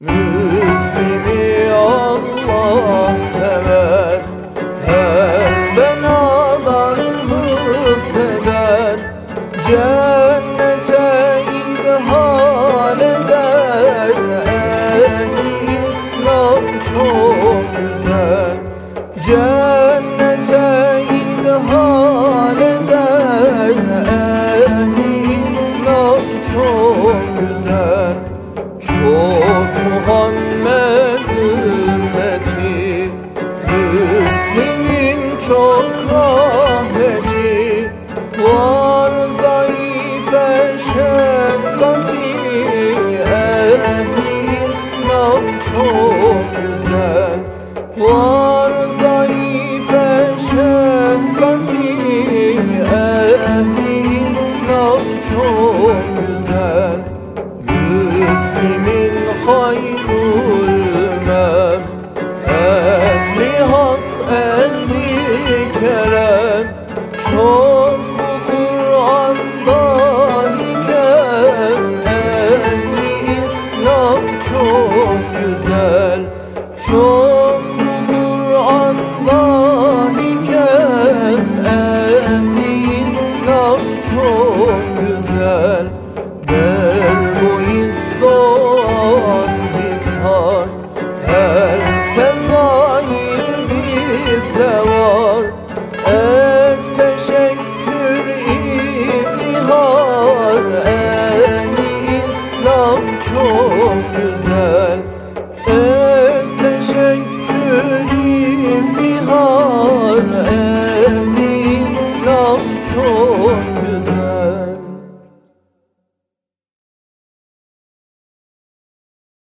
Müslimi Allah sever. Her benadan hıfz eder Cennete idhal eder Ehli İslam çok güzel. Cennete idhal eder Ehli İslam çok güzel Muhammed ümmeti Müslümin çok rahmeti Var zayıfe şefkati Ehli İslam çok güzel. Var zayıfe şefkati Ehli İslam çok güzel. Müslimin hayrul mem Ehli hak ehli kerem. Çok bu Kur'an'da hikem Ehli İslam çok güzel. Çok bu Kur'an'da hikem Ehli İslam çok güzel. Der gözde var. Et teşekkür iftihar. Ehli İslam çok güzel. Et teşekkür iftihar. Ehli İslam çok güzel.